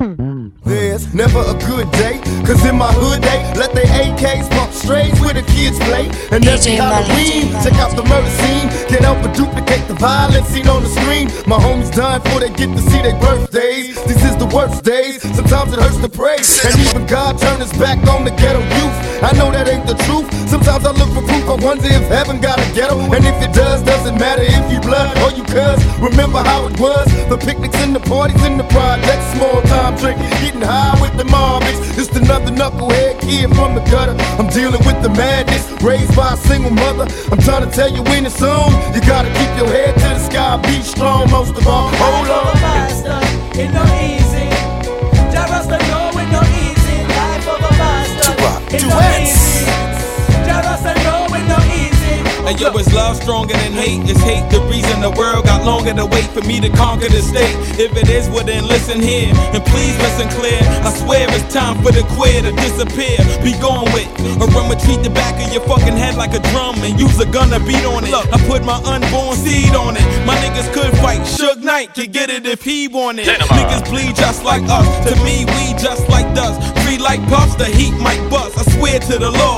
There's never a good day, cause in my hood they let their AKs pump straight where the kids play. And every Halloween, check out the murder scene. Can't help but duplicate the violence seen on the screen. My homies dying before they get to see their birthdays. This is the worst days, sometimes it hurts to pray. And even God turned his back on the ghetto youth. I know that ain't the truth. Sometimes I look for proof, I wonder if heaven got a ghetto. And if it does, doesn't matter if you blood or you cuz. Remember how it was, the picnics and the parties and the projects, kid from the gutter. I'm dealing with the madness, raised by a single mother. I'm trying to tell you when it's on. You gotta keep your head to the sky, be strong most of all. Hold on. Master, it no easy. Jah Rasta know it no easy. Life of a master, it no duets. And yo, is love stronger than hate? Is hate the reason the world got longer to wait for me to conquer the state? If it is, well then listen here. And please listen clear. I swear it's time for the queer to disappear. Be gone with. Or I'ma treat the back of your fucking head like a drum and use a gun to beat on it. I put my unborn seed on it. My niggas could fight. Suge Knight could get it if he wanted. Niggas bleed just like us. To me, we just like dust. Free like puffs, the heat might bust. I swear to the law.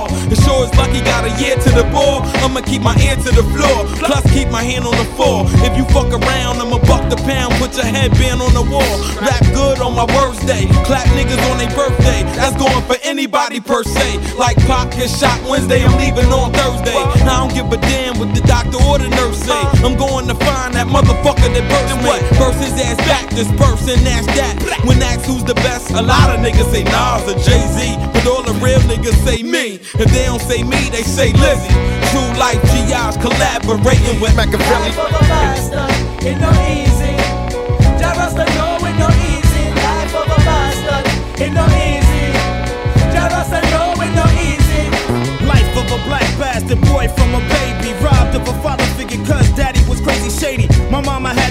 Year to the ball. I'ma keep my ear to the floor. Plus, keep my hand on the floor. If you fuck around, I'ma buck the pound. Put your headband on the wall. Rap good on my birthday. Clap niggas on their birthday. That's going for anybody per se. Like Pop get shot Wednesday, I'm leaving on Thursday. I don't give a damn what the or the nurse eh? say. I'm going to find that motherfucker that burst me. Burst his ass back, disperse and that's that. When asked who's the best, a lot of niggas say Nas or Jay Z. But all the real niggas say me. If they don't say me, they say Lizzie. True life GIs collaborating with Machiavelli.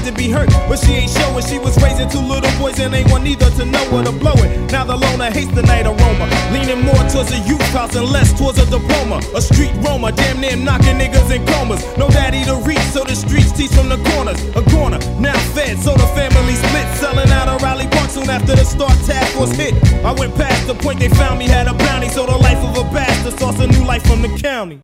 To be hurt, but she ain't showing. She was raising two little boys and ain't one either to know where to blow it. Now the loner hates the night aroma. Leaning more towards a youth house and less towards a diploma. A street roamer, damn near knocking niggas in comas. No daddy to reach, so the streets teach from the corners. A corner, now fed, so the family split. Selling out of Raleigh Park soon after the start task was hit. I went past the point they found me, had a bounty, so the life of a bastard starts a new life from the county.